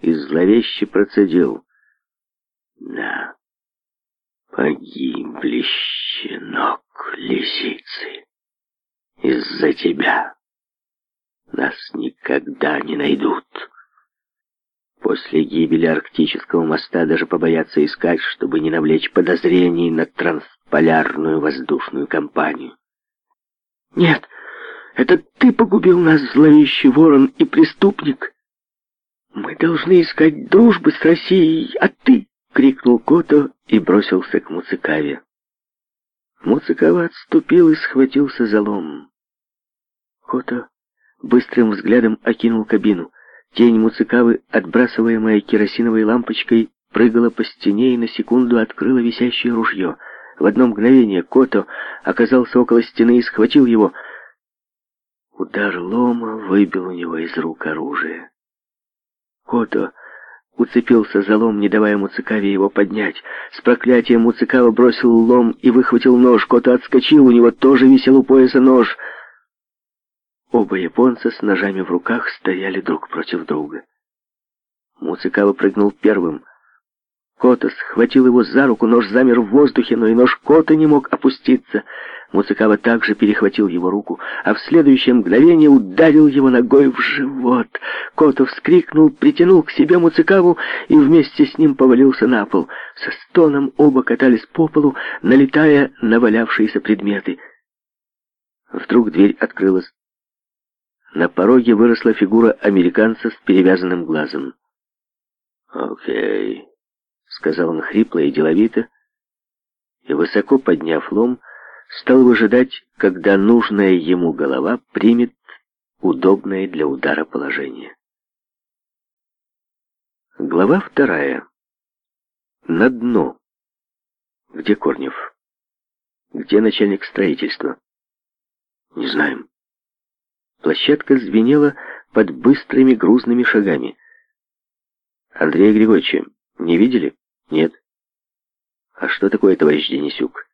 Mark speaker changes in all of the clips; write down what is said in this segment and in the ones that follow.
Speaker 1: и зловеще процедил. Да, погибли щенок лисицы. Из-за тебя нас никогда не найдут. После гибели арктического моста даже побоятся искать, чтобы не навлечь подозрений на трансполярную воздушную компанию. Нет, это ты погубил нас, зловещий ворон и преступник. «Мы должны искать дружбы с Россией, а ты!» — крикнул Кото и бросился к Муцикаве. Муцикава отступил и схватился за лом. Кото быстрым взглядом окинул кабину. Тень Муцикавы, отбрасываемая керосиновой лампочкой, прыгала по стене и на секунду открыла висящее ружье. В одно мгновение Кото оказался около стены и схватил его. Удар лома выбил у него из рук оружие. Кото уцепился за лом, не давая Муцикаве его поднять. С проклятием Муцикава бросил лом и выхватил нож. Кото отскочил, у него тоже висел у пояса нож. Оба японца с ножами в руках стояли друг против друга. Муцикава прыгнул первым. Кото схватил его за руку, нож замер в воздухе, но и нож Кото не мог опуститься — Муцикава также перехватил его руку, а в следующее мгновение ударил его ногой в живот. Котов вскрикнул, притянул к себе Муцикаву и вместе с ним повалился на пол. Со стоном оба катались по полу, налетая на валявшиеся предметы. Вдруг дверь открылась. На пороге выросла фигура американца с перевязанным глазом.
Speaker 2: «Окей», — сказал он хрипло и деловито, и, высоко подняв лом, стал выжидать, когда нужная ему голова примет удобное для удара положение.
Speaker 1: Глава вторая. На дно. Где Корнев? Где начальник строительства? Не знаем. Площадка звенела под быстрыми грузными шагами. Андрея Григорьевича не видели? Нет. А что такое, товарищ Денисюк?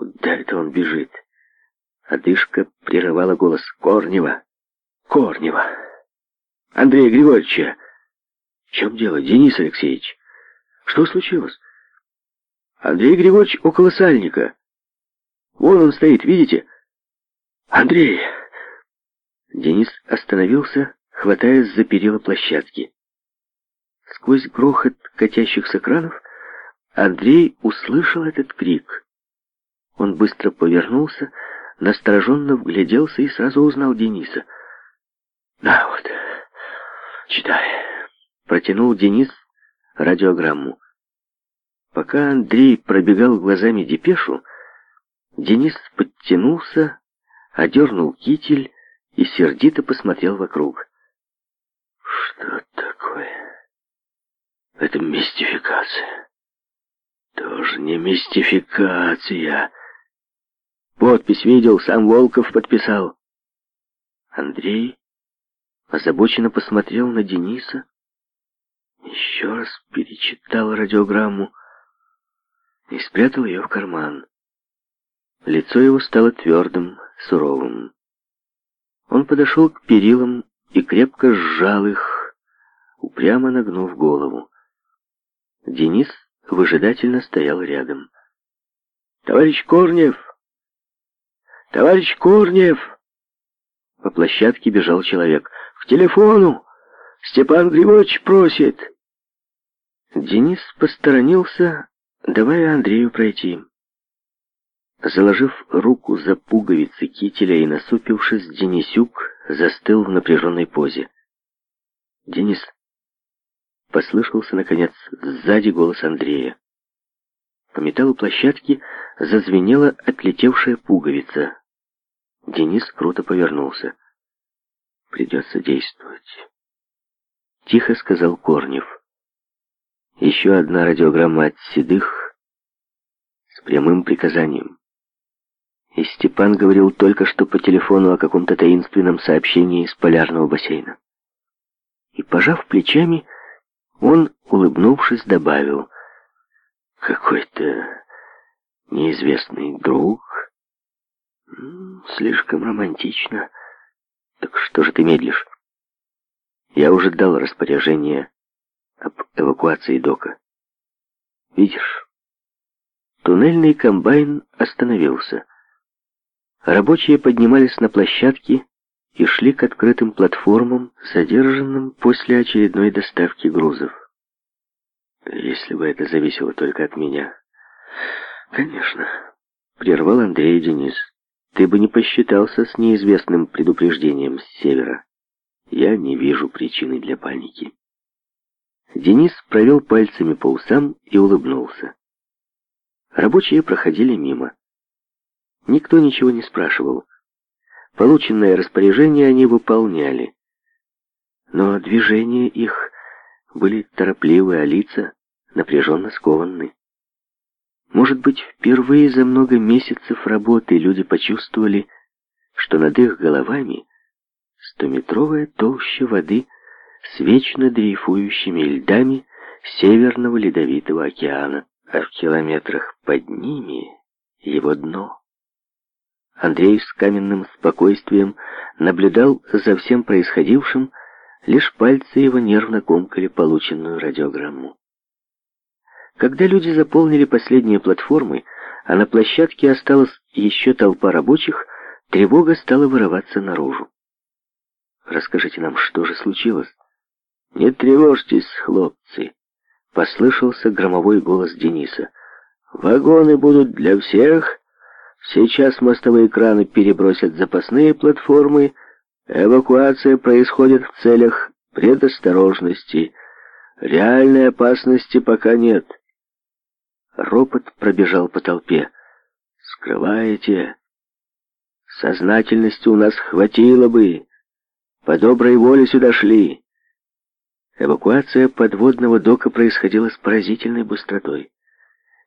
Speaker 1: Куда это он бежит? Одышка прерывала голос Корнева. Корнева! Андрея Григорьевича! В чем дело, Денис Алексеевич? Что случилось? Андрей Григорьевич около сальника. Вон он стоит, видите? Андрей! Денис остановился, хватаясь за перила площадки. Сквозь грохот катящихся кранов Андрей услышал этот крик. Он быстро повернулся, настороженно вгляделся и сразу узнал Дениса. «Да, вот, читай», — протянул Денис радиограмму. Пока Андрей пробегал глазами депешу, Денис подтянулся, одернул китель и сердито посмотрел вокруг. «Что такое? Это мистификация». «Тоже не мистификация», Подпись видел, сам Волков подписал. Андрей озабоченно посмотрел на Дениса, еще раз перечитал радиограмму и спрятал ее в карман. Лицо его стало твердым, суровым. Он подошел к перилам и крепко сжал их, упрямо нагнув голову. Денис выжидательно стоял рядом. «Товарищ Корнев!» «Товарищ Корнев!» По площадке бежал человек. «К телефону! Степан Григорьевич просит!» Денис посторонился, давая Андрею пройти. Заложив руку за пуговицы кителя и насупившись, Денисюк застыл в напряженной позе. «Денис!» Послышался, наконец, сзади голос Андрея. По металлу площадки зазвенела отлетевшая пуговица. Денис круто повернулся. «Придется действовать», — тихо сказал Корнев. «Еще одна радиограмма от Седых с прямым приказанием. И Степан говорил только что по телефону о каком-то таинственном сообщении из полярного бассейна. И, пожав плечами, он, улыбнувшись, добавил, «Какой-то неизвестный друг Слишком романтично. Так что же ты медлишь?
Speaker 2: Я уже дал распоряжение об эвакуации дока. Видишь? Туннельный комбайн остановился. Рабочие поднимались на площадке и шли к открытым платформам, задержанным после очередной доставки грузов. Если бы это зависело только от меня. Конечно, прервал Андрей Денис. Ты бы не посчитался с неизвестным предупреждением с севера. Я не вижу причины для паники. Денис провел пальцами по усам и улыбнулся. Рабочие проходили мимо. Никто ничего не спрашивал. Полученное распоряжение они выполняли. Но движения их были торопливы, а лица напряженно скованы. Может быть, впервые за много месяцев работы люди почувствовали, что над их головами стометровая толща воды с вечно дрейфующими льдами Северного Ледовитого океана, а в километрах под ними его дно. Андрей с каменным спокойствием наблюдал за всем происходившим, лишь пальцы его нервно комкали полученную радиограмму. Когда люди заполнили последние платформы, а на площадке осталась еще толпа рабочих, тревога стала вырываться наружу. «Расскажите нам, что же случилось?» «Не тревожьтесь, хлопцы!» — послышался громовой голос Дениса. «Вагоны будут для всех. Сейчас мостовые краны перебросят запасные платформы. Эвакуация происходит в целях предосторожности. Реальной опасности пока нет». Ропот пробежал по толпе. «Скрываете? Сознательности у нас хватило бы. По доброй воле сюда шли». Эвакуация подводного дока происходила с поразительной быстротой.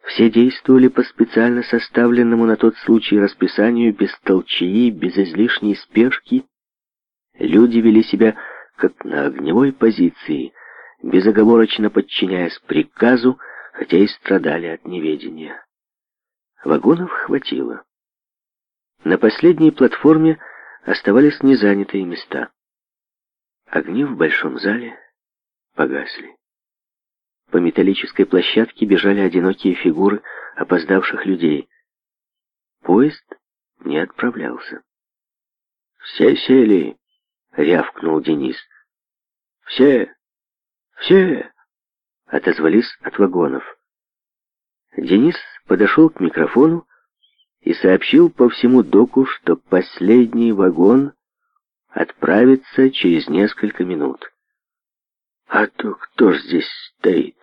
Speaker 2: Все действовали по специально составленному на тот случай расписанию, без толчаи, без излишней спешки. Люди вели себя как на огневой позиции, безоговорочно подчиняясь приказу, хотя и страдали от неведения. Вагонов хватило. На последней платформе оставались незанятые места. Огни в большом зале погасли. По металлической площадке бежали одинокие фигуры опоздавших людей. Поезд не отправлялся. «Все сели!» — рявкнул Денис. «Все! Все!» отозвались от вагонов. Денис подошел к микрофону и сообщил по всему доку, что последний вагон отправится через несколько минут. «А то кто ж здесь стоит?»